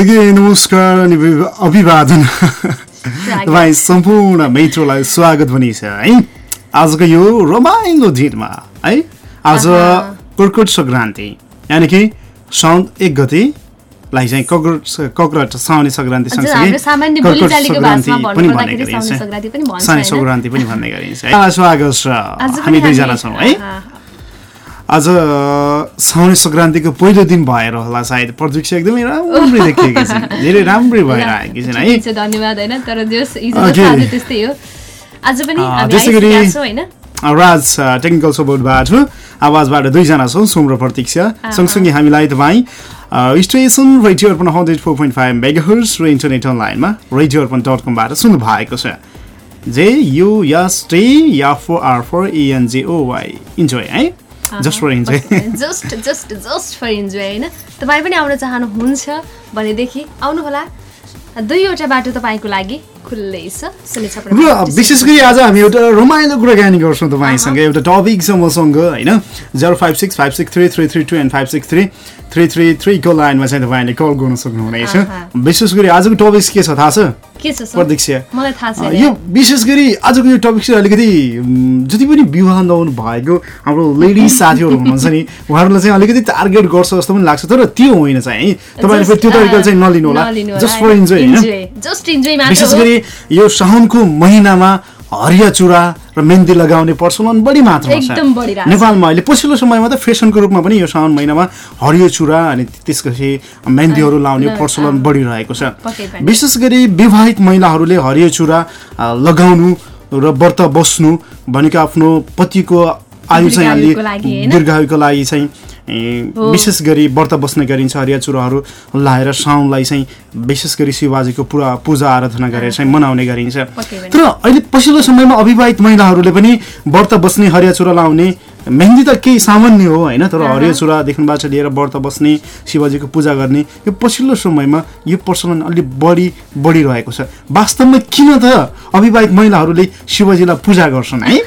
Okay नमस्कार अनि अभिवादन। तपाईँ सम्पूर्ण मित्रलाई स्वागत पनि छ है? आजको यो रमाइलो दिनमा है? आज कुर्कुट सङ्क्रान्ति। यानि कि साउन एक गतिलाई चाहिँ कक्रट कक्रट साउने सङ्क्रान्ति सँगसँगै पनि भन्ने गरिन्छ। साउने सङ्क्रान्ति पनि भन्ने गरिन्छ स्वागत छ। हामी दुईजना छौँ है? आज साउने सङ्क्रान्तिको पहिलो दिन भएर होला सायद। प्रतीक्षा एकदमै राम्रै देखिएको छ धेरै राम्रै भएर आएकी छन् है। धन्यवाद होइन। तर त्यस्तै हो। आज पनि त्यसै गरी राज टेक्निकल सपोर्टबाट आवाजबाट दुईजना छौँ सोम र प्रतीक्षा सँगसँगै हामीलाई तपाईँ station radio Arpan hundred four point five megahertz र इन्टरनेट अनलाइनमा रेडियो अर्पण डट कमबाट सुन्नु भएको छ। J U S T yeah for R for E N J O Y enjoy है। Just for enjoy just just just for enjoy होइन? तपाईँ पनि आउन चाहनुहुन्छ भनेदेखि आउनुहोला। दुईवटा बाटो तपाईँको लागि। छ विशेष गरी आज हामी एउटा रमाइलो कुराकानी गर्छौँ तपाईँसँग एउटा टपिक छ मसँग होइन? Zero five six five six three three three two and five six three three three थ्रीको लाइनमा चाहिँ तपाईँले कल गर्न सक्नुहुनेछ। विशेष गरी आजको टपिक के छ थाहा छ? यो विशेष गरी आजको यो टपिक चाहिँ अलिकति जति पनि विवाह नहुनु भएको हाम्रो लेडिज साथीहरू हुनुहुन्छ नि उहाँहरूलाई चाहिँ अलिकति टार्गेट गर्छ जस्तो पनि लाग्छ तर त्यो होइन चाहिँ तपाईँले फेरि त्यो तरिकाले चाहिँ नलिनु होला जस्ट फर इन्जोय होइन? विशेष गरी यो साउनको महिनामा हरिया चुरा र मेहन्दी लगाउने प्रचलन बढी मात्रामा छ। नेपालमा अहिले पछिल्लो समयमा त फेसनको रूपमा पनि यो साउन महिनामा हरियो चुरा अनि त्यसपछि मेहन्दीहरू लाउने प्रचलन बढिरहेको छ। विशेष गरी विवाहित महिलाहरूले हरियो चुरा लगाउनु र व्रत बस्नु भनेको आफ्नो पतिको आयु चाहिँ दीर्घायुको लागि चाहिँ विशेष गरी व्रत बस्ने गरिन्छ हरिया चुराहरू लाएर साउनलाई चाहिँ विशेष गरी शिवबाजीको पुरा पूजा आराधना गरेर चाहिँ मनाउने गरिन्छ। तर अहिले पछिल्लो समयमा अविवाहित महिलाहरूले पनि व्रत बस्ने हरिया चुरा लाउने मेहन्दी त केही सामान्य हो होइन तर हरियो चुरादेखिबाट लिएर व्रत बस्ने शिवजीको पूजा गर्ने यो पछिल्लो समयमा यो प्रचलन अलिक बढी बढिरहेको छ। वास्तवमा किन त अविवाहित महिलाहरूले शिवजीलाई पूजा गर्छन् है?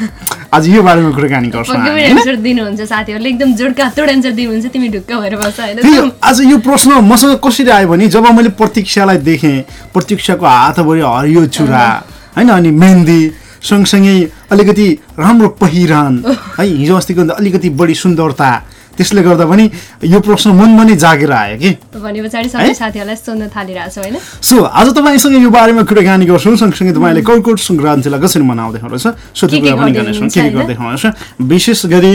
आज यो बारेमा कुराकानी आज यो प्रश्न मसँग कसरी आयो भने जब मैले प्रतीक्षालाई देखेँ प्रतीक्षाको हातभरि हरियो चुरा होइन अनि मेहन्दी सँगसँगै अलिकति राम्रो पहिरन है हिजो अस्तिको अलिकति बढी सुन्दरता त्यसले गर्दा पनि यो प्रश्न मनमा नै जागेर आयो कि? सो आज तपाईँसँग यो बारेमा कुराकानी गर्छौँ सँगसँगै तपाईँले कर्कोट सङ्क्रान्तिलाई कसरी मनाउँदै हुनुहुन्छ सोध्ने कुरा पनि गर्नेछौँ के गर्दै हुनुहुन्छ। विशेष गरी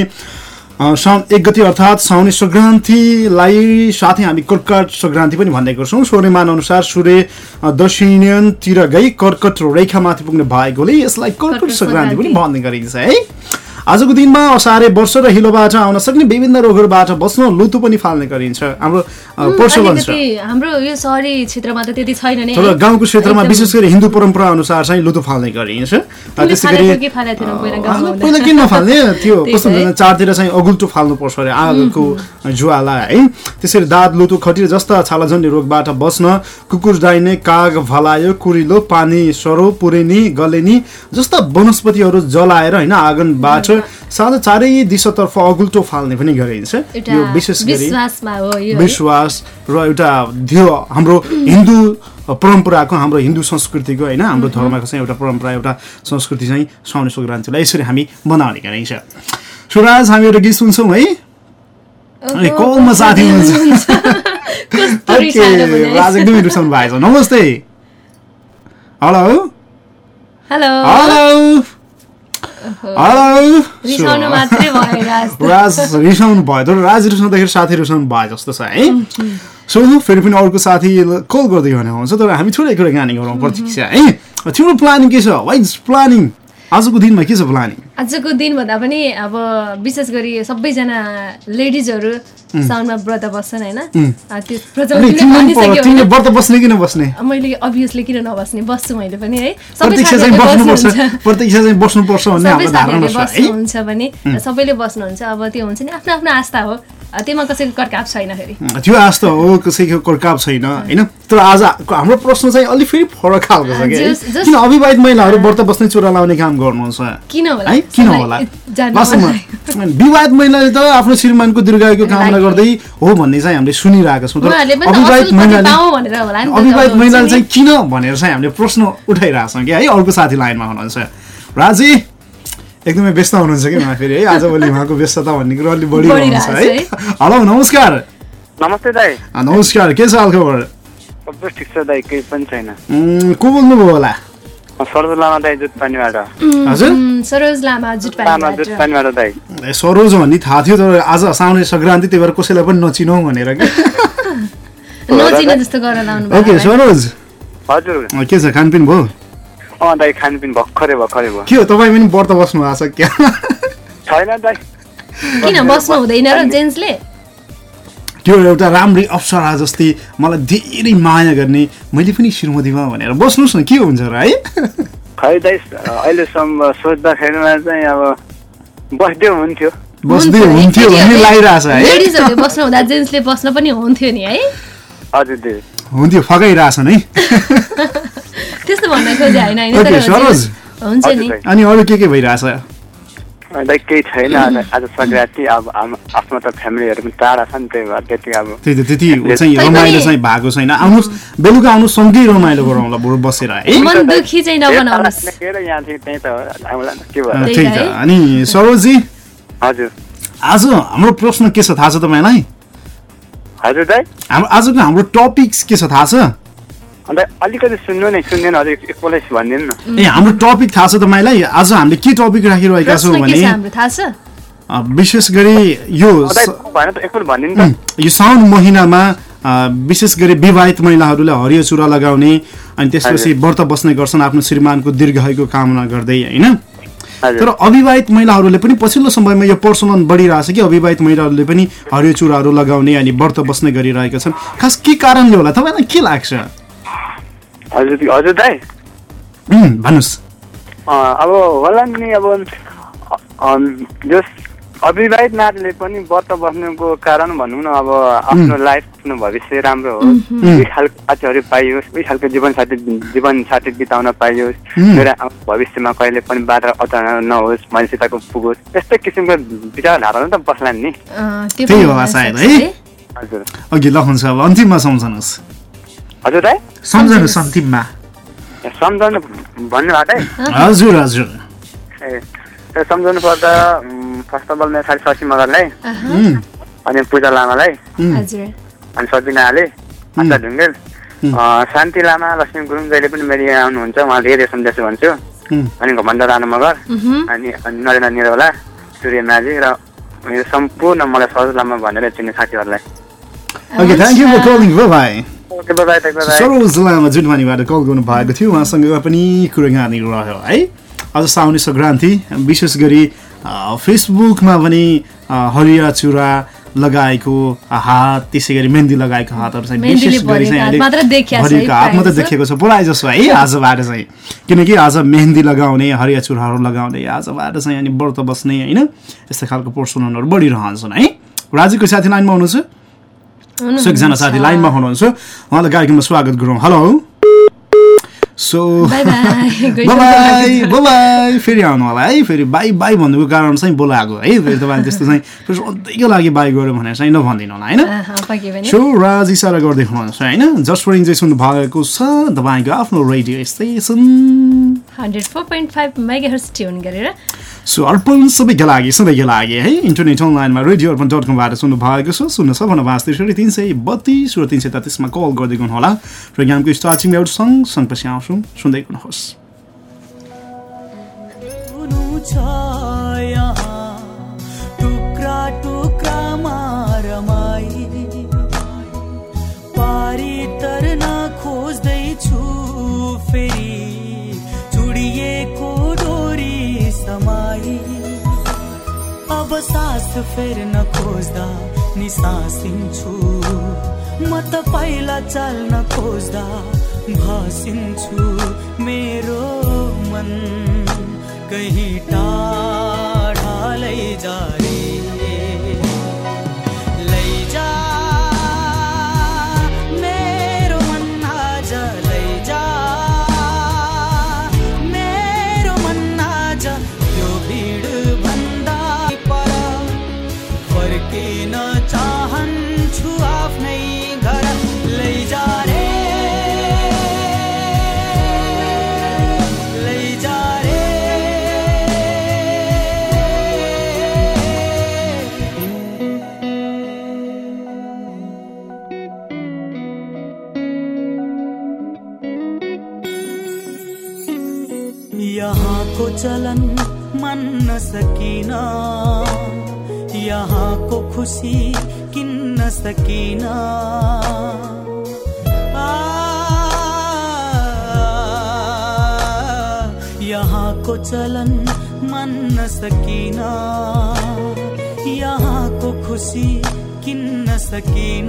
साउन एक गति अर्थात् साउने सङ्क्रान्तिलाई साथै हामी कर्कट सङ्क्रान्ति पनि भन्ने गर्छौँ सौर्यमान अनुसार सूर्य दक्षिणतिर गई कर्कट रेखामाथि पुग्ने भएकोले यसलाई कर्कट सङ्क्रान्ति पनि भन्ने गरिन्छ है। आजको दिनमा असारे वर्ष र हिलोबाट आउन सक्ने विभिन्न रोगहरूबाट बस्न लुतु पनि फाल्ने गरिन्छ। हाम्रो प्रचलन छ हाम्रो यो सहरी क्षेत्रमा त त्यति छैन नि। तर गाउँको क्षेत्रमा विशेष गरी हिन्दू परम्परा अनुसार चाहिँ लुतु फाल्ने गरिन्छ। त्यसै गरी पहिला किन नफाल्ने त्यो कस्तो हुन्छ चारतिर चाहिँ अगुल्टो फाल्नु पर्छ अरे आगोको जुवाला है। त्यसरी दाँत लुतु खटिर जस्ता छालाजन्य रोगबाट बस्न कुकुर डाइने काग भलायो कुरिलो पानी सरो पुरेनी गलेनी जस्ता वनस्पतिहरू जलाएर होइन आँगनबाट साँझ चारै दिशातर्फ अगुल्टो फाल्ने पनि गरिन्छ। यो विशेष गरी विश्वास र एउटा हाम्रो हिन्दू परम्पराको हाम्रो हिन्दू संस्कृतिको होइन हाम्रो धर्मको चाहिँ एउटा परम्परा एउटा संस्कृति चाहिँ साउने सङ्क्रान्तिलाई यसरी हामी मनाउने गरिन्छ। सुराज हामी एउटा गीत सुन्छौँ है? अनि कलमा साथी हुनुहुन्छ राज एकदमै रुचाउनु भएको छ नमस्ते। हेलो। हेलो। हेलो। राज रिसाउनु भयो। तर राज रिसाउँदाखेरि साथी रिसाउनु भयो जस्तो छ है? सो फेरि पनि अर्को साथी कल गर्दै भने हुन्छ। तर हामी थोरै कुराकानी गरौँ प्रतीक्षा है? तिम्रो प्लानिङ के छ? वाइज प्लानिङ आजको दिनमा के छ प्लानिङ? आजको दिन भन्दा पनि अब विशेष गरी सबैजना लेडिजहरू साउनमा व्रत बस्छन् होइन? मैले अभियसली किन नबस्ने? बस्छु मैले पनि है? सबैले बस्नुहुन्छ। अब त्यो हुन्छ नि आफ्नो आफ्नो आस्था हो। त्योमा कसैको कर्काप छैन फेरि। त्यो आश त हो कसैको कर्काप छैन। होइन? तर आज हाम्रो प्रश्न चाहिँ अलिक फेरि फरक खालको छ किन अविवाहित महिलाहरू व्रत बस्ने चुरा लाउने काम गर्नुहुन्छ? किन होला? है? किन होला। विवाहित महिलाले त आफ्नो श्रीमानको दीर्घायुको कामना। गर्दै हो भन्ने चाहिँ हामीले सुनिरहेका छौँ। तर अविवाहित महिलाले अविवाहित महिलाले चाहिँ। किन भनेर चाहिँ हामीले प्रश्न उठाइरहेको छौँ कि है अर्को साथी लाइनमा हुनुहुन्छ। राजी। एकदमै व्यस्त हुनुहुन्छ कि उहाँ फेरि है? आजभोलि उहाँको व्यस्तता भन्ने कुरो अलिक बढिरहन्छ है? बढिरहेछ हेलो नमस्कार। नमस्ते दाई। अँ, नमस्कार के छ हालखबर? सबै ठिक छ दाई केही पनि छैन। उम्, को बोल्नुभयो होला? सरोज लामा दाई जुत पानीबाट हजुर? उम्, सरोज लामा लामा जुत जुटपानीबाट पानीबाट दाई। ए, सरोज भन्ने थाहा थियो तर आज साउने सङ्क्रान्ति त्यही भएर कसैलाई पनि नचिनौ भनेर कि? नचिने जस्तो गरेर लाउनु ओके भयो सरोज। हजुर। अँ, के छ खानपिन भयो? अँ दाई खानपिन भर्खरै भर्खरै भयो के हो तपाईँ पनि व्रत बस्नु भएको छ क्या? छैन दाई किन बस्नु हुँदैन र जेन्ट्सले? त्यो एउटा राम्री अप्सरा जस्तै मलाई धेरै माया गर्ने मैले पनि श्रीमतीमा भनेर। बस्नुहोस् न के हुन्छ र है? खै दाई अहिलेसम्म सोच्दाखेरिमा चाहिँ अब बस्दै हुन्थ्यो बस्दै हुन्थ्यो भन्ने लागिरहेछ है? लेडिजहरूले बस्नु हुँदा जेन्ट्सले बस्न पनि हुन्थ्यो नि है? हजुर दिदी। हुन्थ्यो फकाइरहेछन् है। त्यस्तो भन्न खोजे होइन। हुन्छ नि। अनि अरू के के भइरहेछ? दाई केही छैन आज सङ्क्रान्ति अब आफ्नो त फ्यामिलीहरू पनि टाढा छ नि त्यही भएर त्यति अब त्यही त त्यति चाहिँ रमाइलो चाहिँ भएको छैन। आउनुहोस् बेलुका आउनुहोस् सँगै रमाइलो गरौँला बरु बसेर है। मन दुखी चाहिँ नबनाउनुहोस्। टाढा यहाँ थियो त्यही त हो, आउँला न, के अँ, भयो? त्यही त है। अनि सरोजी हजुर। आज हाम्रो प्रश्न के छ थाहा छ तपाईँलाई? हजुर दाई हाम्रो आजको हाम्रो टपिक्स के छ थाहा छ? अन्त अलिकति सुन्नु नै सुन्दैन हजुर एकपल्ट भनिदिनु न। ए हाम्रो टपिक थाहा छ तपाईँलाई? आज हामीले के टपिक राखिरहेका छौँ भने छ हाम्रो? थाहा छ? अ, विशेष गरी यो यो साउन महिनामा विशेष गरी विवाहित महिलाहरूले हरियो चुरा लगाउने अनि त्यसपछि व्रत बस्ने गर्छन् आफ्नो श्रीमानको दीर्घायुको कामना गर्दै होइन? तर अविवाहित महिलाहरूले पनि पछिल्लो समयमा यो प्रचलन बढिरहेछ कि अविवाहित महिलाहरूले पनि हरियो चुराहरू लगाउने अनि व्रत बस्ने गरिरहेका छन्। खास के कारणले होला? तपाईँलाई के लाग्छ? हजुर हजुर भन्नुहोस्। अब होला नि अब जस अविवाहित नारीले पनि व्रत बस्नुको कारण भनौँ न अब आफ्नो लाइफ आफ्नो भविष्य राम्रो होस् उही खालको साथीहरू पाइयोस् उही खालको जीवनसाथी जीवनसाथी बिताउन पाइयोस्. मेरो भविष्यमा कहिले पनि बाधा अचानक नहोस् मान्छेताको पुगोस् त्यस्तै किसिमको विचारधारा त बस्ला नि। त्यही होला सायद, है? हजुर। अघि ल हुन्छ अब अन्तिममा सम्झनुहोस्। हजुर सम्झनुहोस् अन्तिममा। सम्झाउनु भन्नुभएको है? हजुर हजुर। ए सम्झाउनु पर्दा फर्स्ट अफ अल मेरो साथी शशी मगरलाई अनि पूजा लामालाई अनि सबिना आले आशा ढुङ्गेल। अँ, शान्ति लामा लक्ष्मी गुरुङ जहिले पनि मेरो यहाँ आउनुहुन्छ उहाँ धेरै सम्झाछु भन्छु। अनि घमण्ड राणा मगर अनि अनि नरेन्द्र निरौला सूर्य माझी र मेरो सम्पूर्ण मलाई सरोज लामा भनेर चिन्ने साथीहरूलाई। सरोज लामा जुटमानीबाट कल गर्नु भएको थियो। उहाँसँग पनि कुराकानी रह्यो है। आज साउने सङ्क्रान्ति विशेष गरी फेसबुकमा पनि हरिया चुरा लगाएको हात त्यसै गरी मेहन्दी लगाएको हातहरू चाहिँ मेहन्दीले विशेष गरी चाहिँ भरेको हात मात्र देखिया छ प्रायः जसो। देखिएको छ। प्रायः जसो है आजबाट चाहिँ। किनकि आज मेहन्दी लगाउने हरिया चुराहरू लगाउने आजबाट चाहिँ अनि व्रत बस्ने होइन? यस्तो खालको प्रचलनहरू बढिरहन्छन् है? राजुको साथी लाइनमा हुनुहुन्छ? हुनुहुन्छ। सो एकजना साथी लाइनमा हुनुहुन्छ। उहाँलाई कार्यक्रममा स्वागत गरौँ। हेलो। सो बाई बाई फेरि आउनु होला है फेरि बाई बाई भन्नुको कारण चाहिँ बोलाएको है फेरि तपाईँले त्यस्तो चाहिँ फेरि सधैँको लागि बाई गऱ्यो भनेर चाहिँ नभनिदिनु होला होइन? सो राज इसारा गर्दै हुनुहुन्छ होइन? जस्ट फर इन्जोय सुन्नु भएको छ तपाईँको आफ्नो radio station hundred four point five mega tune गरेर सो अर्पण सबैका लागि सधैँका लागि है? इन्टरनेट अनलाइनमा रेडियो अर्पण डट कमबाट सुन्नु भएको छ। सुन्न सबभन्दा पाँच तिन सय बत्तिस र तिन सय तेत्तिसमा कल गर्दै गर्नुहोला प्रोग्रामको स्टार्टिङ एउटा सङ्ग सँगपछि आउँछौँ। सुन्दै गर्नुहोस् अब सास फेर्न खोज्दा निसासिन्छु म त पहिला चाल्न खोज्दा भासिन्छु। मेरो मन कहीँ टाढा लैजा सकिन। यहाँको खुसी किन्न सकिन।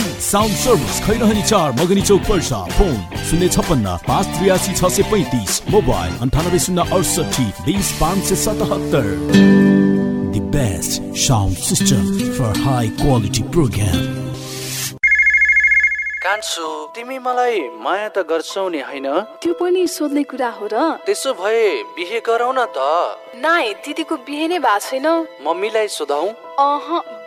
साउन्ड सर्भिस खैरहनी चार मगनी चौक पर्सा फोन शून्य छप्पन्न पाँच त्रियासी छ सय पैँतिस मोबाइल अन्ठानब्बे शून्य अडसठी बिस पाँच सय सतहत्तर The best sound system for high quality program. कान्छु तिमी मलाई माया त गर्छौ नि होइन? त्यो पनि सोध्ने कुरा हो र। त्यसो भए बिहे गरौ न त। नाइ दिदीको बिहे नै भएको छैन। मम्मीलाई सोधौ। अह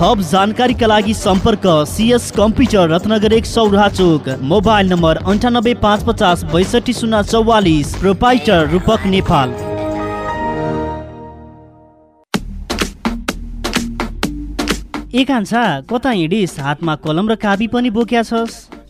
थप जानकारीका लागि सम्पर्क सिएस कम्प्युटर रत्नगर एक सौराहा चोक मोबाइल नम्बर अन्ठानब्बे पाँच पचास बैसठी शून्य चौवालिस प्रोपाइटर रूपक नेपाल। ए कता हिँडिस? हातमा कलम र काबी पनि बोक्या छस्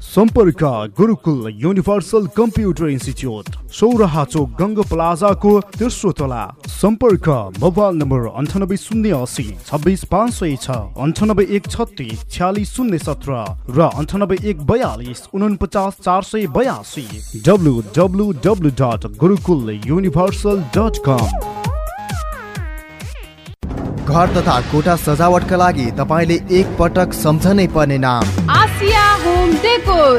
सम्पर्क Gurukul universal computer institute Sauraha चोक गङ्ग प्लाजाको तेस्रो तला। सम्पर्क मोबाइल नम्बर अन्ठानब्बे शून्य असी छब्बिस पाँच सय छ अन्ठानब्बे एक छत्तिस छ्यालिस शून्य सत्र र अन्ठानब्बे एक बयालिस उनपचास चार सय बयासी। W W W dot Gurukul universal dot com. घर तथा कोठा सजावटका लागि तपाईँले एक पटक सम्झनै पर्ने नाम। Asia home decor.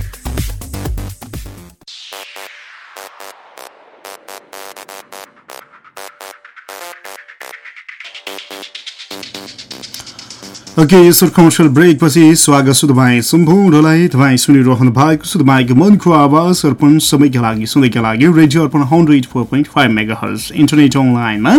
ओके यसो कमर्सियल ब्रेकपछि स्वागत छ तपाईँ सम्पूर्णलाई। तपाईँ सुनिरहनु भएको छ तपाईँको मनको आवाज अर्पण सबैका लागि सुन्दैका लागि। Radio Arpan hundred four point five mega hertz internet अनलाइनमा।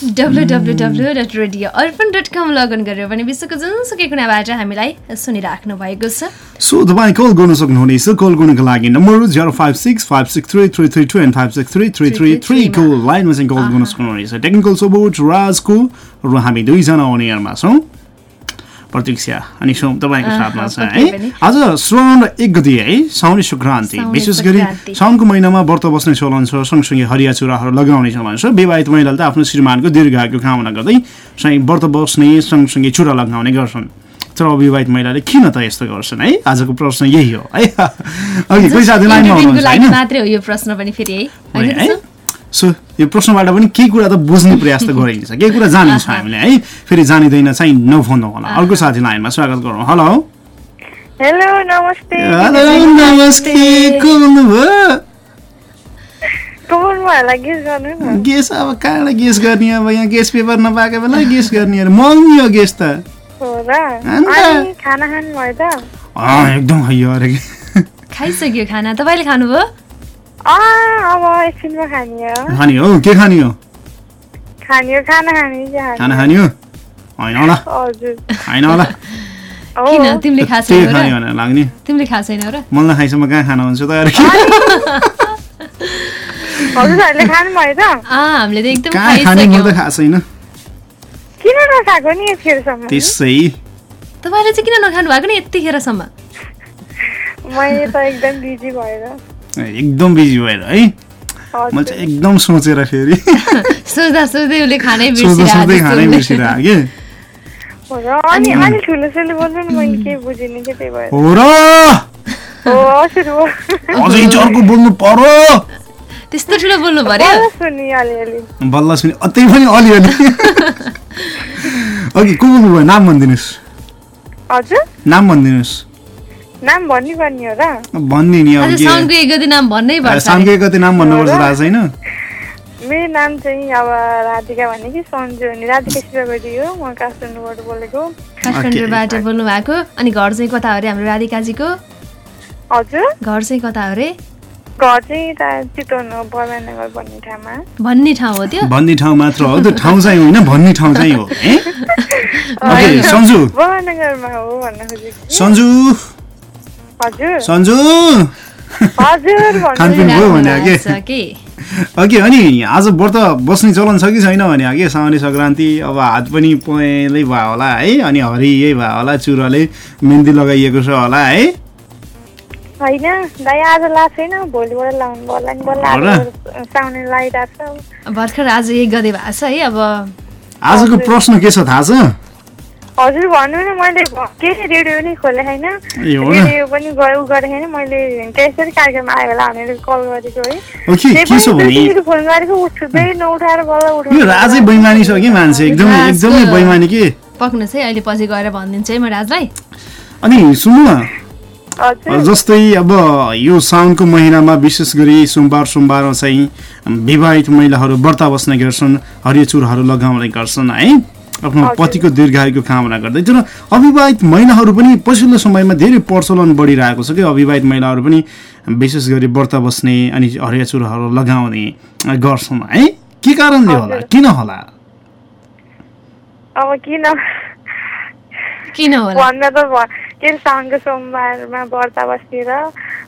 W W W dot radio Arpan dot com log in गरेर पनि विश्वको जुनसुकै कुनाबाट हामीलाई सुनिराख्नु भएको छ। सो तपाईँ कल गर्न सक्नुहुनेछ। कल गर्नुको लागि number zero five six five six three three three two and five six three three three थ्रीको लाइनमा चाहिँ कल गर्न सक्नुहुनेछ। टेक्निकल सपोर्ट राजको र हामी दुईजना अनियरमा छौँ। प्रतीक्षा। अनि सोम तपाईँको साथमा छ है? आज श्रावण एक गति है साउने सङ्क्रान्ति विशेष गरी साउनको महिनामा व्रत बस्ने चलन छ सँगसँगै हरिया चुराहरू लगाउने चलन छ। विवाहित महिलाले त आफ्नो श्रीमानको दीर्घायुको कामना गर्दै चाहिँ व्रत बस्ने सँगसँगै चुरा लगाउने गर्छन्। तर अविवाहित महिलाले किन त यस्तो गर्छन् है? आजको प्रश्न यही हो है? मात्रै हो यो प्रश्न पनि फेरि है? सो यो प्रश्नबाट पनि केही कुरा त बुझ्ने प्रयास त गरिन्छ। केही कुरा जानिन्छ हामीले है? फेरि जानिँदैन चाहिँ नफोन होला अर्को साथी लाइनमा स्वागत गरौँ। हेलो? हेलो नमस्ते। हेलो नमस्ते। को बोल्नुभयो गेस गर्नु न। गेस अब कहाँबाट गेस गर्ने अब? यहाँ गेस पेपर नपाएको बेला गेस गर्ने अरे। महँगी हो गेस त। हो र? अन्त? अनि खाना खानु भयो त? अँ, एकदम हैयो अरे। खाइसक्यो खाना। तपाईँले खानुभयो? अब एकछिनमा खाने हो खाने हो के खाने हो खाने हो खाना खाने चाहिँ खाना खाने हो होइन होला हजुर होइन होला हो। किन तिमीले खाएको त्यही छैनौ खाने र भनेर लाग्ने तिमीले खाएको छैनौ र मलाई खाइसम्म कहाँ खाना हुन्छ त अरे हजुरहरूले खानुभयो त अँ हामीले त एकदम कहाँ खाने म त खाइसक्यौँ खाएको छैन किन नखाएको नि यतिखेरसम्म त्यसै तपाईँले चाहिँ किन नखानु भएको नि यतिखेरसम्म मैले त एकदम बिजी भएर एकदम बिजी भएर है? म चाहिँ एकदम सोचेर फेरि। सोच्दा सोच्दै उसले खानै बिर्सिरहेको कि? हो र मैले अझै चर्को बोल्नु पर्यो! त्यस्तो ठुलो बोल्नु पर्यो? बल्ल सुनि अतै पनि अलिअलि। अघि को बोल्नु भयो नाम भनिदिनुहोस्। नाम भनिदिनुहोस्। नाम भन्नु हो र। भनिदिने नि अब आज के साउन्डको एक गति नाम भन्नै पर्छ साङ्गे कति नाम भन्नुपर्छ थाहा छैन मेरो नाम चाहिँ अब राधिका भने कि सन्जु अनि राधिका शिवगढी हो म काठमाडौँबाट बोलेको। काठमाडौँबाट बोल्नु भएको अनि घर चाहिँ कता अरे? हाम्रो राधिकाजीको। हजुर। घर चाहिँ कता हो अरे? घर चाहिँ यता चितवन हो बर्मानगर भन्ने ठाउँमा। भन्ने ठाउँ हो त्यो? भन्ने ठाउँ मात्र हो। त्यो ठाउँ चाहिँ होइन भन्ने ठाउँ चाहिँ हो। है ओके सन्जु। बर्मानगरमा हो भन्न खोजेको सन्जु। हजुर सन्जु खानपिन भयो भने के ओके अनि आज व्रत बस्ने चलन छ कि छैन भने कि साउने सङ्क्रान्ति अब हात पनि पहेँलै भयो होला है अनि हरियै भयो होला चुराले मेहन्दी लगाइएको छ होला है होइन दाइ आज लाएको छैन भोलिबाट लाउनु पर्ला नि बल्ल हो र? आज साउने लगाइरहेको छ भर्खर आज एक गते भएको छ है अब आजको प्रश्न के छ थाहा छ हजुर भन्नु न मैले के रेडियो नै खोले होइन? रेडियो पनि गए उ गरेको होइन? मैले त्यसरी कार्यक्रम आयो होला भनेर कल गरेको है। ओ, के- त्यही के छ पनि भने- दुईचोटि फोन गरेको उठ्दै नउठाएर बल्ल यो उठाउनु राजै बैमानी छ कि मान्छे? एकदमै राजको- एकदमै बैमानी कि? पक्नुहोस् है अहिले पछि गएर भनिदिन्छु है म राजलाई। अनि सुन्नु न। जस्तै अब यो साउनको महिनामा विशेष गरी सोमबार सोमबार चाहिँ विवाहित महिलाहरू व्रत बस्ने गर्छन् हरियो चुरहरू लगाउने गर्छन् है? आफ्नो पतिको दीर्घायुको कामना गर्दै। तर अविवाहित महिलाहरू पनि पछिल्लो समयमा धेरै प्रचलन बढिरहेको छ कि अविवाहित महिलाहरू पनि विशेष गरी व्रत बस्ने अनि हरिया चुरहरू लगाउने गर्छन्। है? के कारणले होला? किन होला? अब किन? किन होला? भन्न त के साउनको सोमबारमा व्रत बसेर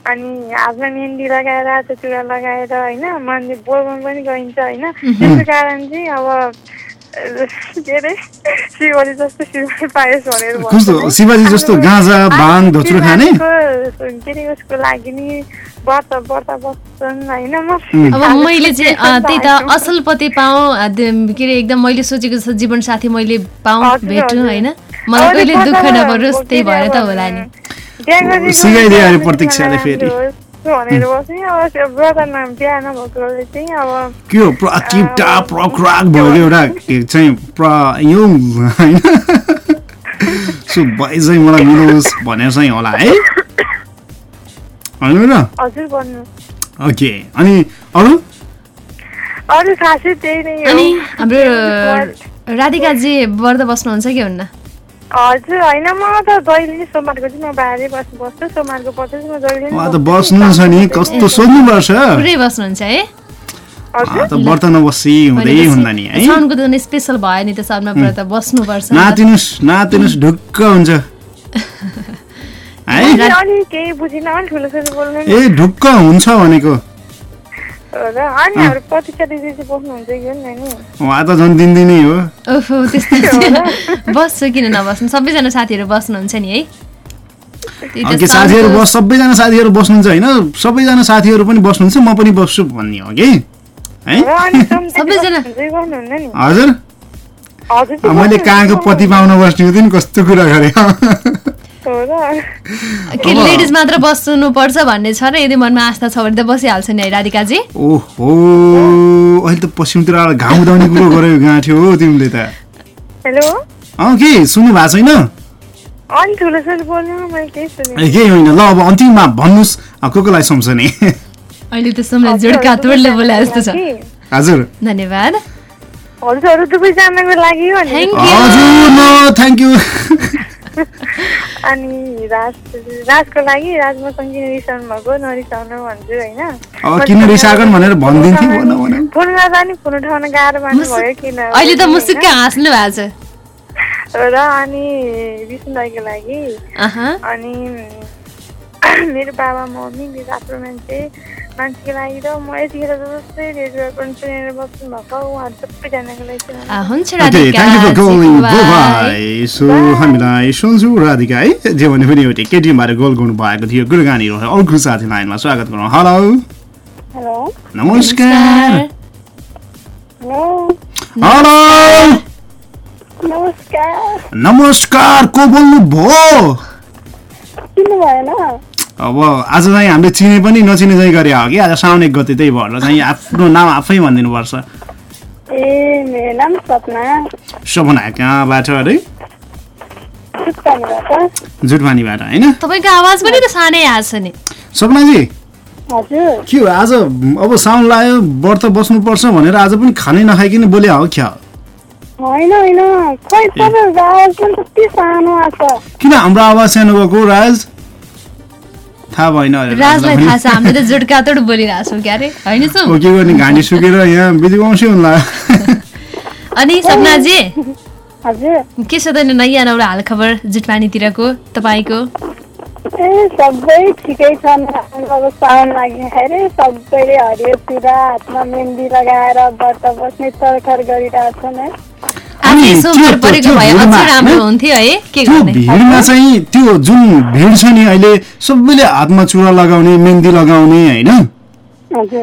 अनि हातमा मेहन्दी लगाएर त्यो चुरा लगाएर होइन मन्दिर बोलबम पनि गइन्छ होइन? त्यसको कारण चाहिँ अब के अरे जस्तो पाएस भनेर कस्तो। शिवाजी जस्तो गाँजा भाङ धोत्रो खाने शिवजीको, के अरे उसको लागि नि व्रत व्रत बस्छन् होइन म अब मैले चाहिँ त्यही त असल पति पाऊँ के अरे एकदम मैले सोचेको जस्तो जीवन साथी मैले पाऊँ भेटौँ। होइन मलाई कहिले दुःख नपरोस् त्यही भएर त होला नि सिकाइदियो अरे प्रतीक्षाले फेरि। होस् भनेर बस्ने अब त्यो व्रतमा बिहा नभएकोले चाहिँ अब के हो पुरा किपटा प्रक्राक भयो एउटा के चाहिँ पुरा यो होइन सो भाइ चाहिँ मलाई मिलोस् भनेर चाहिँ होला है होइन र हजुर भन्नु ओके अनि अरू अरू खासै त्यही नै हो अनि हाम्रो राधिकाजी व्रत बस्नुहुन्छ कि हुन्न? हजुर होइन म त जहिले नि सोमबारको चाहिँ म बाहिरै बस्नु बस्छु सोमबारको पछि चाहिँ म जहिले नि उहाँ त बस्नु छ नि कस्तो सोध्नुपर्छ? पुरै बस्नुहुन्छ है? व्रत नबसी हुँदै नि है? स्पेसल भयो नि त सबमा व्रत बस्नुपर्छ नि त। नातिनुहोस् नातिनुहोस् ढुक्क हुन्छ। है? मैले अलिक केही बुझिनँ अलिक ठुलो ठुलो बोल्नु नि। ए ढुक्क हुन्छ भनेको। उहाँ त झन् दिनदिनै हो। ओहो त्यस्तो बस्छु किन नबस्नु? सबैजना साथीहरू बस्नुहुन्छ नि है। के साथीहरू बस सबैजना साथीहरू बस्नुहुन्छ होइन? सबैजना साथीहरू पनि बस्नुहुन्छ म पनि बस्छु भन्ने हो कि? है? सबैजना- हजुर। मैले कहाँको पति पाउन बस्ने हो नि कस्तो कुरा गरे। कि लेडिज मात्र बस्नु पर्छ भन्ने छ र यदि मनमा आस्था छ भने त बसिहाल्छ नि है राधिकाजी। ओहो अहिले त पश्चिमतिर आएर घाम उदाउने कुरो गरेको गाँठ्यो हो तिमीले त? हेलो? अँ के? सुन्नु भएको छैन? ए, केही होइन ल अब अन्तिममा भन्नुहोस् अँ, को कोलाई सम्झने? अहिले त सुमलाई जोडका तोडले बोले जस्तो छ। हजुर। धन्यवाद। हजुर थ्याङ्क यू अनि राज राजको लागि राज मसँग किन रिसाउनु भएको नरिसाउनु भन्छु होइन। अब किन रिसागन भनेर भनिदिन्थेँ भन भन। फोन गर्दा नि फोन उठाउन गाह्रो मान्नु भयो किन अहिले त मुसुक्क हाँस्नु भएको छ। र अनि विष्णु दाईको लागि। अहँ। अनि मेरो बाबा मम्मी मेरो आफ्नो मान्छे र म यतिखेर जस्तै रेडियो बस्नु भएको उहाँहरू सबैजनाको लागि हुन्छ सो हामीलाई राधिका है जे भने पनि एउटै केटिएमबाट गोल गर्नु भएको थियो गुरुगानी रह्यो अर्को साथी लाइनमा स्वागत गरौँ हेलो हेलो नमस्कार हेलो हेलो नमस्कार नमस्कार को बोल्नु भयो भएन अब आज चाहिँ हामीले चिने पनि नचिने चाहिँ गरे हो कि? आज साउन एक गते त्यही भएर चाहिँ आफ्नो नाम आफै भनिदिनुपर्छ। ए मेरो नाम सपना। सपना कहाँबाट अरे? होइन? तपाईँको आवाज पनि त सानै आएको छ नि। सपनाजी? हजुर। के हो आज अब साउन लाग्यो व्रत बस्नुपर्छ भनेर आज पनि खानै नखाइकन बोले हो क्या? किन हाम्रो आवाज सानो भएको राज? थाहा भएन अरे राजलाई थाहा छ हामीले त जोडका तोड बोलिरहेको छौँ क्यारे होइन के गर्ने घाँटी सुकेर यहाँ बिजुवाउँछै हुन्ला अनि सपनाजी? हजुर। के छ त नयाँ नौलो हालखबर जुटपानीतिरको तपाईँको? ए सबै ठिकै छन् अब साउन लाग्दाखेरि सबैले हरियो चुरा हातमा मेहन्दी लगाएर व्रत बस्ने तरखर गरिरहेछन् है। भिडमा, राम्रो होइन? हुन्थ्यो है? के त्यो गर्ने? भिडमा चाहिँ त्यो जुन भिड छ नि अहिले सबैले हातमा चुरा लगाउने मेहन्दी लगाउने होइन?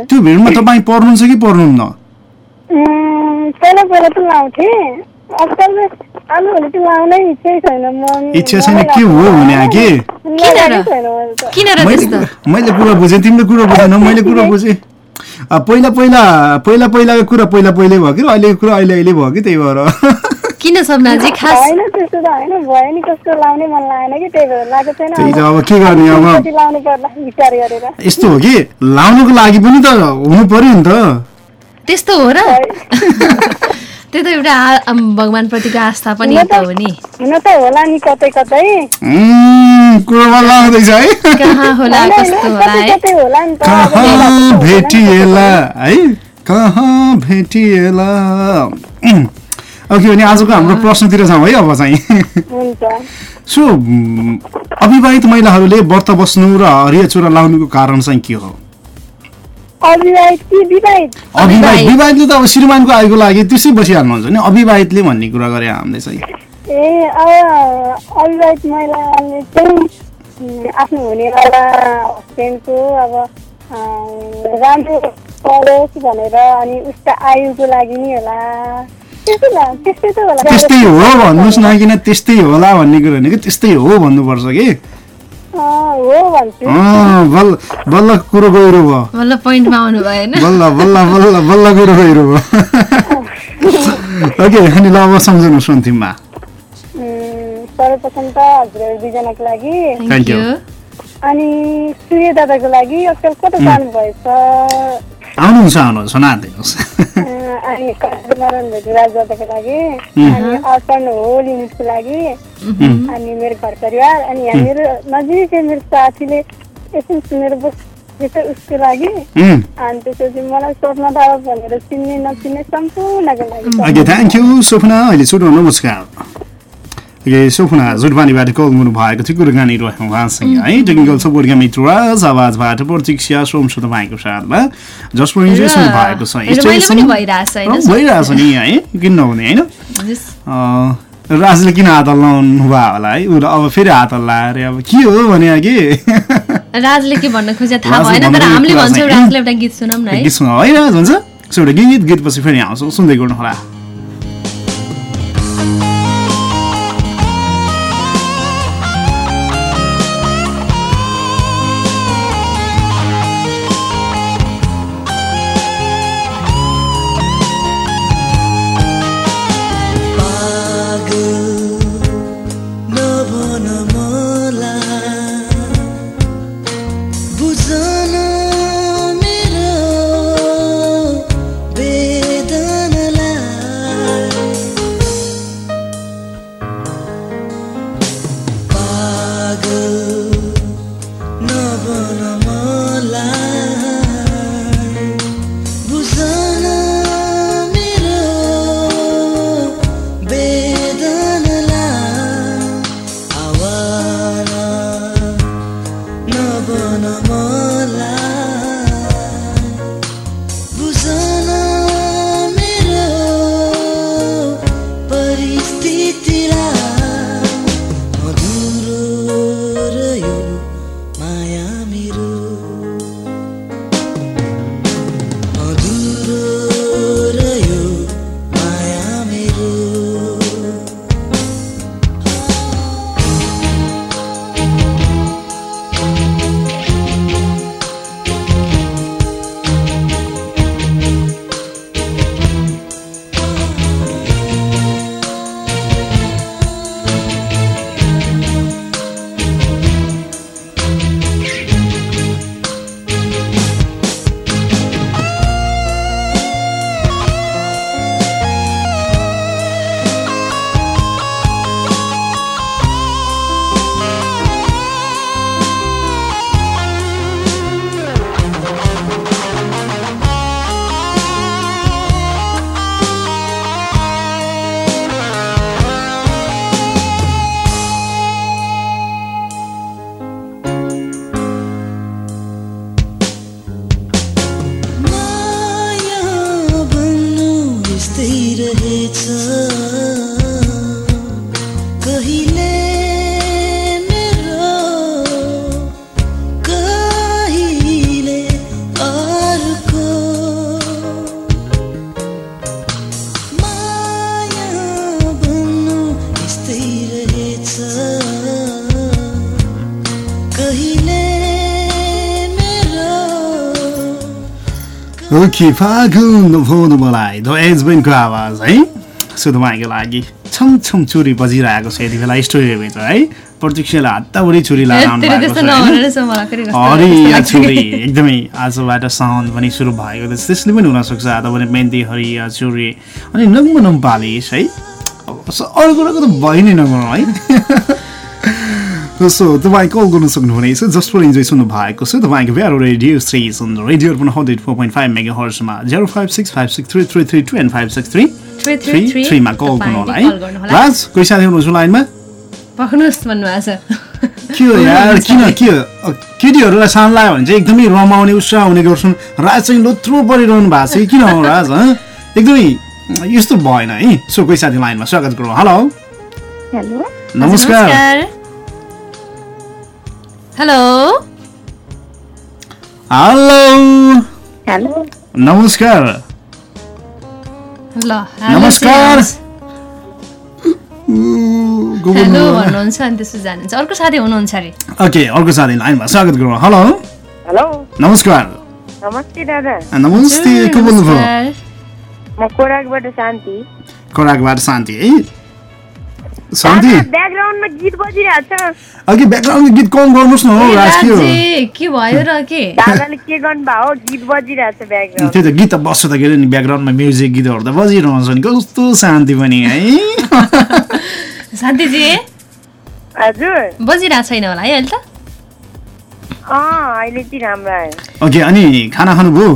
त्यो भिडमा तपाईँ पर्नुहुन्छ कि पर्नुहुन्न? इच्छै छैन म। इच्छा छैन के हो भने आके मैले कुरा बुझेँ तिमीले कुरा बुझेन मैले कुरा बुझेँ। पहिला पहिला पहिला पहिलाको कुरा पहिला पहिल्यै भयो कि अहिलेको कुरा अहिले अहिले भयो कि त्यही भएर? किन सपनाजी खास होइन त्यस्तो त होइन भयो नि कस्तो लाउने मन लागेन कि त्यही भएर लगाएको छैन। त्यही त अब के गर्ने अब? लाउनु पर्ला विचार गरेर। यस्तो हो कि? लाउनुको लागि पनि त हुनु पर्यो नि त। त्यस्तो हो र? त्यो त एउटा भगवानप्रतिको आस्था पनि त हो नि। हुन त होला नि कतै कतै। है। कहाँ होला कस्तो होला है? कतै होला नि त। अब कहाँ भेटिएला है? कहाँ भेटिएला? ओके भने आजको हाम्रो प्रश्नतिर जाउँ है अब चाहिँ। सो अविवाहित महिलाहरूले व्रत बस्नु र हरिया चुरा लाउनुको कारण चाहिँ के हो? अविवाहित विवाहितले त अब श्रीमानको आयुको लागि त्यसै बसिहाल्नुहुन्छ नि। अविवाहितले भन्ने कुरा गरे हामीले चाहिँ ए अब अविवाहित महिलाले चाहिँ उम्, आफ्नो हुनेवाला हस्बेन्डको अब अँ, राम्रो पढोस् भनेर अनि उसको आयुको लागि नि होला। त्यस्तै ला- त्यस्तै त होला। त्यस्तै हो भन्नुहोस् न किन त्यस्तै होला भन्ने कुरो होइन कि? त्यस्तै हो भन्नुपर्छ कि? बल्ल बल्ल कुरो गहिरो भयो बल्ल पोइन्टमा आउनु भएन बल्ल बल्ल बल्ल बल्ल कुरो गहिरो भयो ओके अनि ल अब सम्झाउनुहोस् अन्तिममा उम्, सर्वप्रथम त हजुरहरू दुईजनाको लागि Thank you. अनि सूर्य दादाको लागि आजकल कता जानुभएछ आउनुहुन्छ आउनुहुन्छ नआत्तिनुहोस् अँ, अनि नारायण भेटी राज दादाको लागि. अनि अर्पण होल युनिटको लागि. अनि मेरो घर परिवार अनि यहाँ मेरो नजिकै मेरो साथीले यसो सुनेर बसेछ उसको लागि. अनि त्यसपछि मलाई स्वप्न दादा भनेर चिन्ने नचिन्ने सम्पूर्णको लागि। थ्याङ्क यू सोफना। अहिले छुट्नु नमस्कार। सोफना जुटवानीबाट कल गर्नु भएको थियो कुराकानी रह्यौँ उहाँसँग है टेक्निकल सपोर्टका मित्र राज आवाजबाट प्रतीक्षा सोम छ तपाईँको साथमा जसको इन्जोय सुन्नु भएको छ भइरहेछ नि है किन नहुने होइन राजले किन हात हल्लाउनु भयो होला है ऊ अब फेरि हात हल्लायो अरे अब के हो भने कि राजले के भन्न खोजे थाहा भएन तर हामीले भन्छौँ राजले एउटा गीत सुनौँ न है गीत सुनाऊ है राज हुन्छ सो एउटा गीत गीतपछि फेरि आउँछौँ सुन्दै गर्नु होला ओके फागुन फोन मलाई. द एजबेनको आवाज है? सो तपाईँको लागि छम छम चुरी बजिरहेको छ यति बेला स्टुडियोभित्र है? प्रतीक्षाले हत्ताभरि चुरी लगाउनु हेत्तेरी भएको त्यस्तो छ नभनेर होइन? चाहिँ मलाई फेरि कस्तो हरि कस्तो या लाग्छ। चुरी। कि। एकदमै आजबाट साउन पनि सुरु भएको त्यसले पनि हुनसक्छ। अथवा मेहन्दी हरिया चुरी। अनि नम्ब नम पालिस है? अब स- अरू कुराको त भइ नै नगरौँ है? सो तपाईँ कल गर्न सक्नुहुनेछ जस्ट फर इन्जोय सुन्नु भएको छ तपाईँको प्यारो radio station radio Arpan hundred four point five mega हर्समा zero five six five six three three three two and five six three three three three थ्रीमा call गर्नु होला है। राज कोही साथी हुनुहुन्छ लाइनमा? पक्नुहोस् भन्नुभएको छ। के हो यार किन के हो? अ, केटीहरूलाई सानो लाग्यो भने चाहिँ एकदमै रमाउने उत्साह हुने गर्छन्। राज चाहिँ लोत्रो परिरहनु भएको छ कि किन हो राज हँ? एकदमै यस्तो भएन है। सो कोही साथी लाइनमा स्वागत गरौँ। हेलो हेलो नमस्कार। हेलो हेलो हेलो नमस्कार ल नमस्कार हेलो भन्नुहुन्छ अनि त्यसो जानुहुन्छ अर्को साथी हुनुहुन्छ अरे। ओके अर्को साथी लाइनमा स्वागत गरौँ। हेलो हेलो नमस्कार नमस्ते दादा। नमस्ते को बोल्नुभयो म कोराकबाट शान्ति। खोराकबाट शान्ति है? शान्ति? ब्याकग्राउन्डमा गीत बजिरहेको छ। अघि ब्याकग्राउन्ड गीत कम गर्नुहोस् न हो ए, राज के हो राजे, के भयो र के? दादाले के गर्नुभयो हो गीत बजिरहेको छ ब्याकग्राउन्ड त्यही त गीत त बस्छ त के अरे नि ब्याकग्राउन्डमा म्युजिक गीतहरू त बजिरहन्छ नि कस्तो शान्ति पनि है? शान्तिजी। हजुर। बजिरहेको छैन होला है अहिले त? अँ अहिले चाहिँ राम्रो आयो। ओके अनि खाना खानुभयो?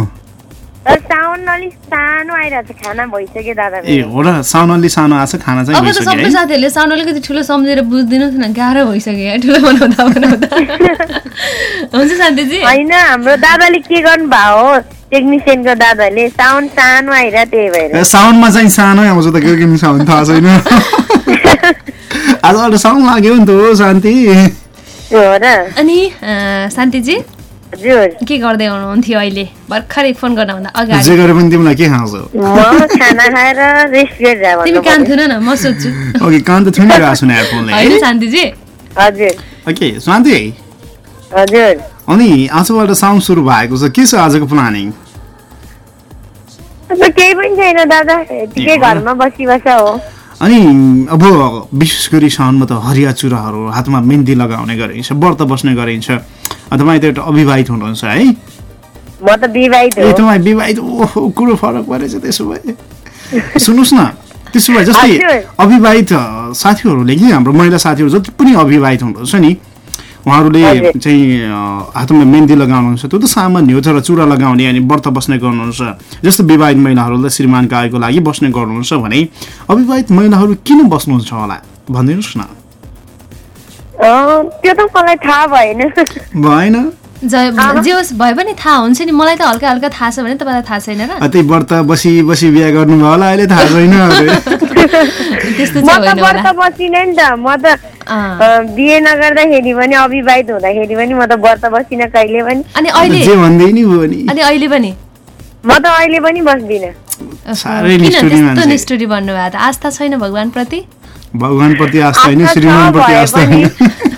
सानो खाना भइसक्यो दादा ए हो र साउन अलि सानो आएको छ खाना चाहिँ अब त भइसक्यो सबै है। साथीहरूले साउन्ड अलिकति ठुलो सम्झेर बुझिदिनुहोस् न गाह्रो भइसक्यो ठुलो बनाउँदा बनाउँदा। हुन्छ शान्तिजी। होइन हाम्रो दादाले के हो टेक्निसियनको सानो आइरह त्यही भएर। ए, साउन्डमा चाहिँ सानै आउँछ त के किन थाहा छैन। आजबाट साउन्ड लाग्यो नि त हो शान्ति। हो र। अनि शान्तिजी के गर्दै हुनुहुन्थ्यो अहिले? भर्खरै फोन गर्नुभन्दा अगाडि। जे गरे पनि तिमीलाई के खाउँछ म खाना खाएर रेस्ट गरेर तिमी कान थुन न म सोध्छु। ओके कान त थुनिरहेको छु नि एयरफोनले होइन है शान्तिजी? हजुर। ओके शान्ति? हजुर। अनि आजबाट साउन्ड सुरु भएको छ के छ आजको प्लानिङ? अब केही पनि छैन दादा। घरमा बसी बस हो। अनि अब विशेष गरी साउनमा त हरिया चुराहरू हातमा मेहन्दी लगाउने गरिन्छ व्रत बस्ने गरिन्छ। तपाईँ त एउटा अविवाहित हुनुहुन्छ है? म त विवाहित ए हो तपाईँ विवाहित? ओहो कुरो फरक परेछ त्यसो भए। सुन्नुहोस् न त्यसो भए जस्तै। अविवाहित साथीहरूले कि हाम्रो महिला साथीहरू जति पनि अविवाहित हुनुहुन्छ नि उहाँहरूले। चाहिँ हातमा मेहन्दी लगाउनुहुन्छ त्यो त सामान्य हो तर चुरा लगाउने अनि व्रत बस्ने गर्नुहुन्छ। जस्तो विवाहित महिलाहरूले श्रीमानको आएको लागि बस्ने गर्नुहुन्छ भने अविवाहित महिलाहरू किन बस्नुहुन्छ होला? भनिदिनुहोस् न। अँ, त्यो त मलाई थाहा भएन। भएन? जे होस् भए पनि थाहा हुन्छ नि मलाई त हल्का हल्का थाहा छ भने तपाईँलाई थाहा छैन र। अ, त्यही व्रत बसी बसी बिहा गर्नुभयो होला अहिले थाहा छैन अरे। त्यस्तो त बिहे नगर्दाखेरि पनि अविवाहित हुँदाखेरि पनि म त व्रत बसिनँ कहिले पनि। अनि अहिले जे भन्दै नि भयो नि। अनि अहिले पनि? म त अहिले पनि बस्दिनँ। निष्ठुरी त। आस्था छैन भगवान्प्रति? आस्था होइन श्रीमानप्रति। होइन।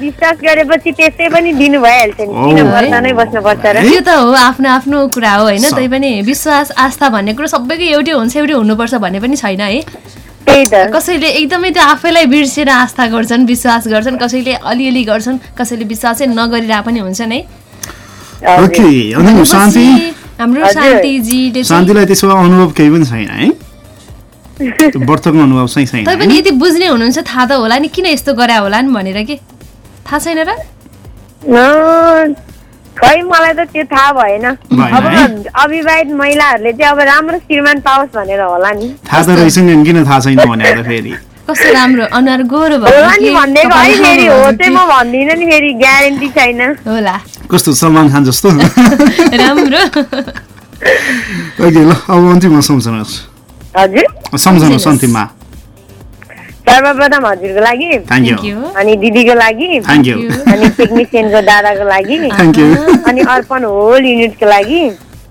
विश्वास गरेपछि त्यसै पनि दिनु भइहाल्छ नि। त हो आफ्नो आफ्नो कुरा हो होइन। तै पनि विश्वास आस्था भन्ने कुरो सबैको एउटै हुन्छ एउटै हुनुपर्छ भन्ने पनि छैन है। कसैले एकदमै त्यो आफैलाई बिर्सेर आस्था गर्छन् विश्वास गर्छन् कसैले अलिअलि गर्छन् कसैले विश्वासै नगरिरह पनि हुन्छन् है ओके अनि शान्ति? हाम्रो। शान्तिजीले शान्तिलाई त्यसो भए अनुभव केही पनि छैन है? त्यो व्रतको अनुभव चाहिँ छैन तै पनि यदि बुझ्ने हुनुहुन्छ थाहा त होला नि किन यस्तो गरे होला नि भनेर के? थाहा छैन र? खै मलाई त त्यो थाहा भएन। अब? अविवाहित महिलाहरूले चाहिँ अब राम्रो श्रीमान पाओस् भनेर होला नि। थाहा त रहेछ नि किन थाहा छैन भने त फेरि। कस्तो राम्रो अनुहार गोरो नि भयो भनिदिएको है फेरि हो चाहिँ म भन्दिनँ नि फेरि ग्यारेन्टी छैन। होला। कस्तो सलमान खान जस्तो। राम्रो। ओके ल अब अन्तिममा सम्झनुहोस्। हजुर। सम्झनुहोस् अन्तिममा। सर्वप्रथम हजुरको लागि. अनि दिदीको लागि। Thank you. अनि टेक्निसियनको दादाको लागि। Thank you. अनि अर्पण होल युनिटको लागि।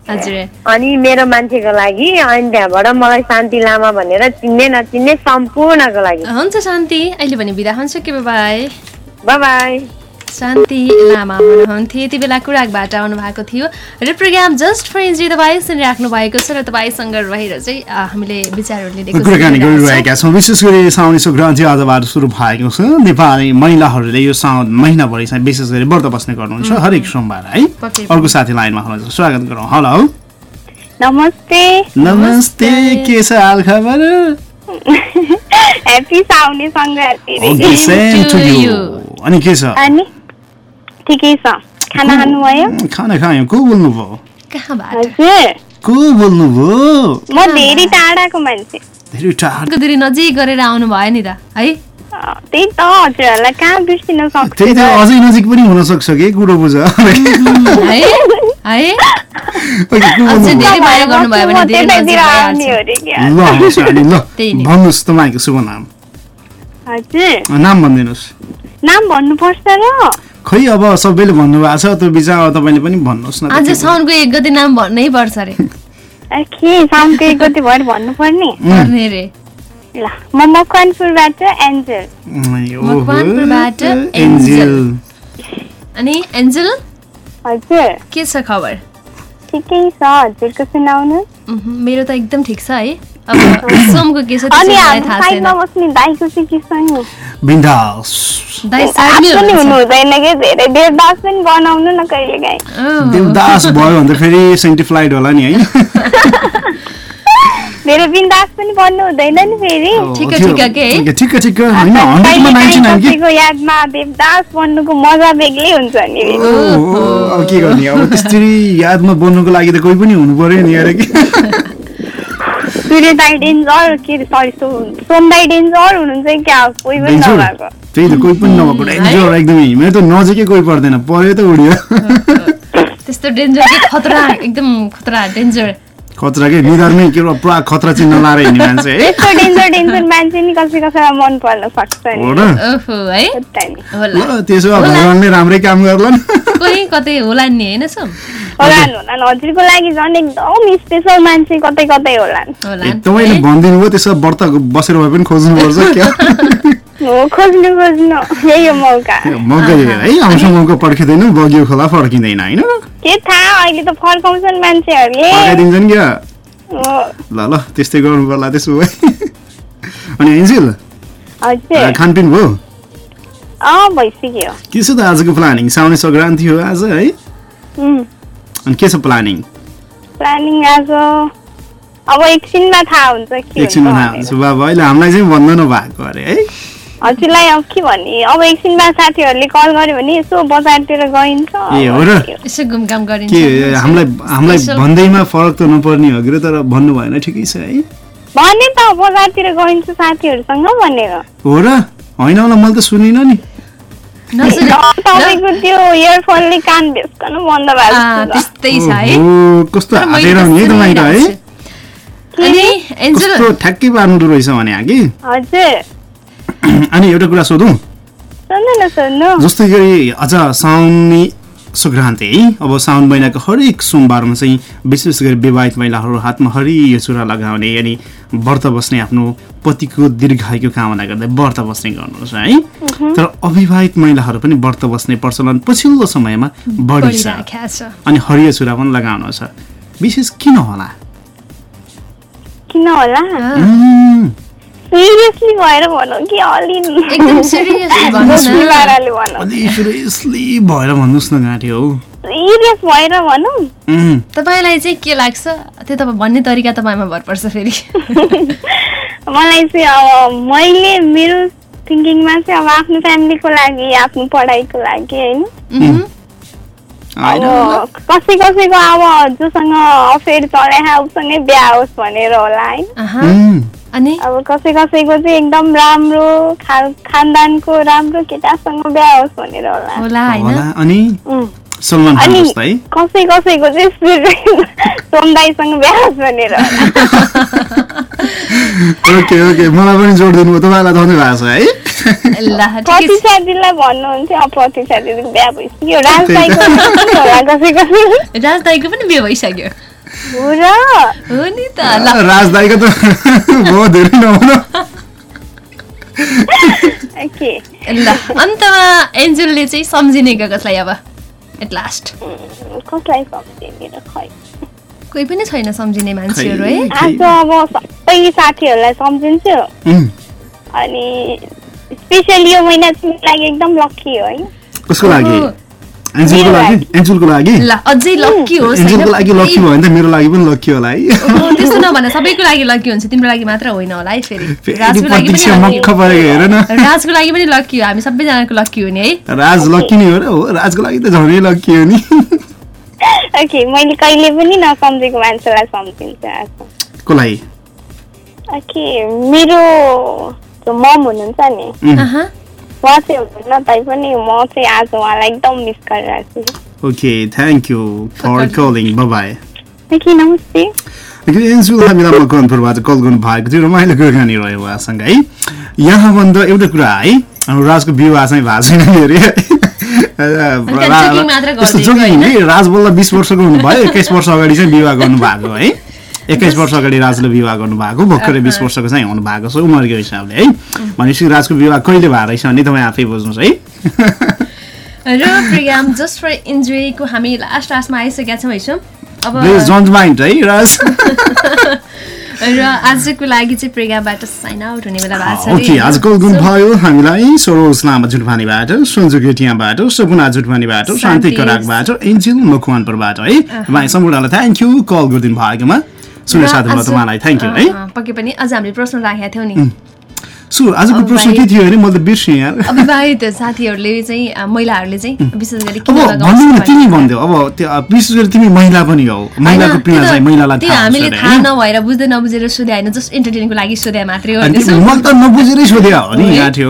हजुर। अनि मेरो मान्छेको लागि। अनि त्यहाँबाट मलाई शान्ति लामा भनेर चिन्ने नचिन्ने सम्पूर्णको लागि। हुन्छ शान्ति। अहिले भने बिदा हुन्छ के बाई शान्ति लामा हुनुहुन्थ्यो। यति बेला कुराकबाट आउनु भएको थियो। र प्रोग्राम जस्ट फर इन्जी तपाईँ सुनिराख्नु भएको छ र तपाईँसँग रहेर चाहिँ हामीले विचारहरू लिएको कुराकानी सुनिरहेका छौँ। गरिरहेका छौँ। विशेष गरी साउने सङ्क्रान्ति आजबाट सुरु भएको छ। नेपाली महिलाहरूले यो साउन महिनाभरि चाहिँ विशेष गरी व्रत बस्ने गर्नुहुन्छ हरेक सोमबार है? अर्को साथी लाइनमा हुनुहुन्छ। स्वागत गरौँ। हेलो। नमस्ते। नमस्ते के छ हाल खबर? अनि के छ? अनि? ठिकै छ खाना खानुभयो खाना खायो। को बोल्नुभयो को बोल्नुभयो म धेरै टाढाको मान्छे। धेरै नजिक गरेर आउनु भयो नि त है? त्यही त हजुरहरूलाई कहाँ बिर्सिन सक्छु त्यही त अझै नजिक पनि हुन सक्छ कि कुरो बुझ है? है। भन्नुहोस् तपाईँको शुभ नाम। नाम भनिदिनुहोस्। नाम भन्नुपर्छ र। खै अब सबैले भन्नुभएको छ त्यो बिचमा अब तपाईँले पनि भन्नुहोस् न आज साउनको एक गति नाम भन्नै पर्छ अरे। ए, के? सामको एक गति भएर भन्नुपर्ने? पर्ने रे ल म मकवानपुरबाट एन्जल। भन्नु? ओहो, मकवानपुरबाट एन्जेल। एन्जेल। अनि एन्जेल? हजुर। के छ खबर? ठिकै छ हजुरको सुनाउनु मह्म, मेरो त एकदम ठिक छ है। अब सोमको के छ देवदास पनि बनाउनु न कहिले काहीँ। अँ, देवदास भयो भने त फेरि होला नि है। धेरै बिन्दास पनि बन्नु हुँदैन नि फेरि। ठिक त्यो- ठिक के ठिक ठिक यादमा देवदास बन्नुको मजा बेग्लै हुन्छ नि फेरि। ओहो, अब के गर्ने? अब त्यसरी यादमा बन्नुको लागि त कोही पनि हुनु पर्यो नि कि? सूर्य दाई डेन्जर के अरे सरी सोम दाई डेन्जर हुनुहुन्छ क्या कोही पनि नभएको। त्यही त कोही पनि नभएको। डेन्जर एकदमै। मेरो त नजिकै कोही पर्दैन। पर्यो त उड्यो। त्यस्तो डेन्जर के खतरा एकदम खतरा डेन्जर खतरा के? निधारमै के र पुरा खतरा चिन्ह लाएर हिँड्ने मान्छे है? यस्तो डेन्जर डेन्जर मान्छे नि कसै कसैलाई मन पर्न सक्छ नि। हो र ओहो है? त्यही नि। होला। ल त्यसो भए भगवान्ले राम्रै काम गर्ला नि। कोही कतै होला नि होइन सोम होलान् होलान् हजुरको लागि झन् एकदम स्पेसल मान्छे कतै कतै होलान् होला ए, तपाईँले भनिदिनु भयो त्यसो व्रत बसेर भए पनि खोज्नुपर्छ क्या? हो खोज्नु खोज्नु यही हो मौका मौका है। आउँछ मौका पर्खिँदैन। बगियो खोला फर्किँदैन होइन के थाहा अहिले त फर्काउँछन् मान्छेहरूले फर्काइदिन्छन् क्या? ल ल त्यस्तै गर्नु पर्ला त्यसो भए। अनि एन्जिल खानपिन भयो? भइसक्यो। के छ त आजको प्लानिङ? साउने सङ्क्रान्ति हो आज है? अनि के छ प्लानिङ? प्लानिङ आज अब एकछिनमा थाहा हुन्छ एकछिनमा थाहा। हुन्छ। बाबा अहिले हामीलाई चाहिँ भन्नु भएको अरे है? हजुरलाई अब के भन्ने अब एकछिनमा साथीहरूले कल गर्यो भने यसो बजारतिर गइन्छ। ए हो र? यसो घुमघाम गरिन्छ। के हामीलाई हामीलाई भन्दैमा फरक त नपर्ने हो कि तर भन्नु भएन ठिकै छ है। भने त बजारतिर गइन्छ साथीहरूसँग भनेर। हो र? होइन होला मैले त सुनिनँ नि। नसुने। तपाईँको त्यो इयरफोनले कान भेस्कन बन्द भएको छ त्यस्तै छ है। कस्तो है तपाईँ। अनि एन्जल ठ्याक्कै पार्नु रहेछ भने कि हजुर। अनि एउटा कुरा सोधौँ जस्तै गरी अझ साउनी सङ्क्रान्ति है अब साउन महिनाको हरेक सोमबारमा चाहिँ विशेष गरी विवाहित महिलाहरू हातमा हरियो चुरा लगाउने अनि व्रत बस्ने आफ्नो पतिको दीर्घायुको कामना गर्दै व्रत बस्ने गर्नुहुन्छ है तर अविवाहित महिलाहरू पनि व्रत बस्ने प्रचलन पछिल्लो समयमा बढी छ अनि हरियो चुरा पनि लगाउनु छ विशेष किन होला किन होला सिरियसली भएर भनौँ कि अलि एकदम भनौँ अलि सिरियसली भएर भन्नुहोस् न घाँटी हौ सिरियस भएर भनौँ तपाईँलाई चाहिँ के लाग्छ? त्यो तपाईँ भन्ने तरिका तपाईँमा भर पर्छ फेरि। मलाई चाहिँ अब मैले मेरो थिङ्किङमा चाहिँ अब आफ्नो फ्यामिलीको लागि आफ्नो पढाइको लागि होइन? अब कसै कसैको अब जोसँग अफेयर चलाए उसँगै बिहा होस् भनेर होला है अनि? अब कसै कसैको चाहिँ एकदम राम्रो खानदानको राम्रो केटासँग बिहा होस् भनेर होला। होला अनि. सलमान खान जस्तो? कसै कसैको चाहिँ सोमदाईसँग बिहा होस् भनेर होला। Okay okay. मलाई पनि जोड दिनुभयो तपाईँलाई धन्यवाद छ है? दिदीलाई बिहा भइसक्यो। राजदाईको पनि राजदाईको बिहे भइसक्यो। राजदाईको त। भयो धेरै नहुन। ल। अन्तमा एन्जुलले चाहिँ सम्झिने गयो कसलाई अब? एट लास्ट कसलाई सम्झिने र खै? कोही पनि छैन सम्झिने मान्छेहरू है? आज अब सबै साथीहरूलाई सम्झिन्छु। अनि स्पेसली यो महिना चाहिँ मेरो लागि एकदम लक्की हो है? कसको लागि? एन्जुलको लागि? एन्जुलको लागि? ल अझै लक्की होस् एन्जुलको लागि लक्की भयो भने त मेरो लागि पनि लक्की होला है। त्यस्तो नभन सबैको लागि लक्की हुन्छ। तिम्रो लागि मात्र होइन होला है फेरि। फेरि राजको लागि पनि। परेको हेर न। राजको लागि पनि लक्की हो। हामी सबैजनाको लक्की हो नि है। राज लक्की नै हो र हो। राजको लागि त झनै लक्की हो नि। ओके मैले कहिले पनि नसम्झेको मान्छेलाई सम्झिन्छु। कसलाई ओके मेरो मम हुनुहुन्छ नि. उहाँ चाहिँ हुनुहुन्न तैपनि म चाहिँ आज उहाँलाई एकदम मिस गरिरहेको छु okay thank you for calling नमस्ते एन्जुल हामीलाई कल गर्नु भएको थियो रमाइलो कुराकानी रह्यो उहाँसँग है यहाँभन्दा एउटा कुरा है हाम्रो राजको विवाह चाहिँ भएको छैन अरे राज बल्ल बिस वर्षको हुनुभयो एक्काइस वर्ष अगाडि चाहिँ विवाह गर्नु भएको है एक्काइस वर्ष अगाडि राजले विवाह गर्नु भएको भर्खरै बिस वर्षको चाहिँ हुनु भएको छ उमेरको हिसाबले है। भनेपछि राजको विवाह कहिले भएको रहेछ भने तपाईँ आफै बुझ्नुहोस् है। र प्रोग्राम जस्ट फर इन्जोयको हामी लास्ट लास्टमा आइसकेका छौँ है अब है राज। र आजको लागि चाहिँ प्रोग्रामबाट साइन आउट हुने बेला भएको छ ओके आज कल गर्नु भयो हामीलाई सरोज लामा जुटपानीबाट सन्जु गेटियाबाट सपुना जुटपानीबाट शान्ति कराकबाट एन्जिल मकवानपुरबाट है। तपाईँ सम्पूर्णलाई थ्याङ्क यू कल गरिदिनु भएकोमा। सुने साथीमा आज- तपाईँलाई थ्याङ्क यू है? पक्कै पनि अझ हामीले प्रश्न राखेका थियौँ नि। सु आजको अब प्रश्न के थियो अरे? मैले त बिर्सेँ यार। अविवाहित साथीहरूले चाहिँ महिलाहरूले चाहिँ विशेष गरी अब भन्नु तिमी भनिदेऊ। अब त्यो अब विशेष गरी तिमी महिला पनि हौ। महिलाको पीडा चाहिँ महिलालाई त्यो हामीले थाहा? नभएर बुझ्दै नबुझेर सोधे होइन जस्ट इन्टरटेनको लागि सोधे मात्रै हो मैले त नबुझेरै सोध्यो हो नि? यहाँ थियो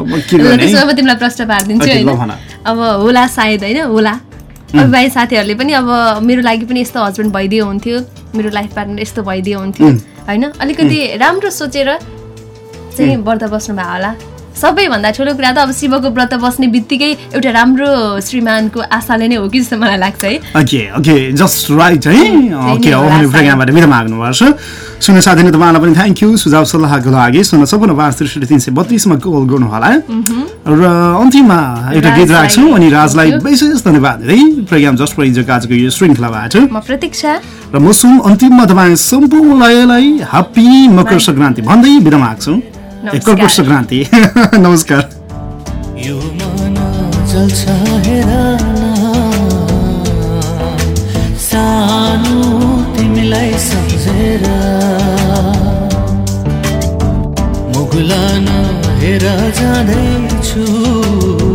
अब के त्यसो म तिमीलाई प्रश्न पारिदिन्छु। अब होला सायद होइन? होला। अविवाहित साथीहरूले पनि अब मेरो लागि पनि यस्तो हस्बेन्ड भइदियो हुन्थ्यो। मेरो लाइफ पार्टनर यस्तो भइदियो हुन्थ्यो. होइन? अलिकति राम्रो सोचेर चाहिँ व्रत बस्नु भयो होला। सबैभन्दा ठुलो कुरा त अब शिवको व्रत बस्ने बित्तिकै एउटा राम्रो श्रीमानको आशाले नै हो कि जस्तो मलाई लाग्छ है। ओके ओके जस्ट राइट है। ओके। प्रोग्रामबाट बिदा माग्नुपर्छ सुन साथी नै तपाईँलाई पनि थ्याङ्क यू सुझाव सल्लाहको लागि सुन सपन्न पाँच त्रिसठी तिन सय बत्तिसमा कल गर्नु होला र अन्तिममा एउटा गीत राख्छौँ अनि राजलाई. विशेष धन्यवाद दिँदै प्रोग्राम जस्ट फर इन्जोको आजको यो श्रृङ्खलाबाट। प्रतीक्षा। र म सुन अन्तिममा तपाईँ सम्पूर्णलाई ह्याप्पी मकर सङ्क्रान्ति भन्दै बिदा माग्छौँ। कर्कट सङ्क्रान्ति नमस्कार। यो मन जल्छ हेर सानो तिमीलाई सम्झेर। मुगुलान हेर जाँदैछु।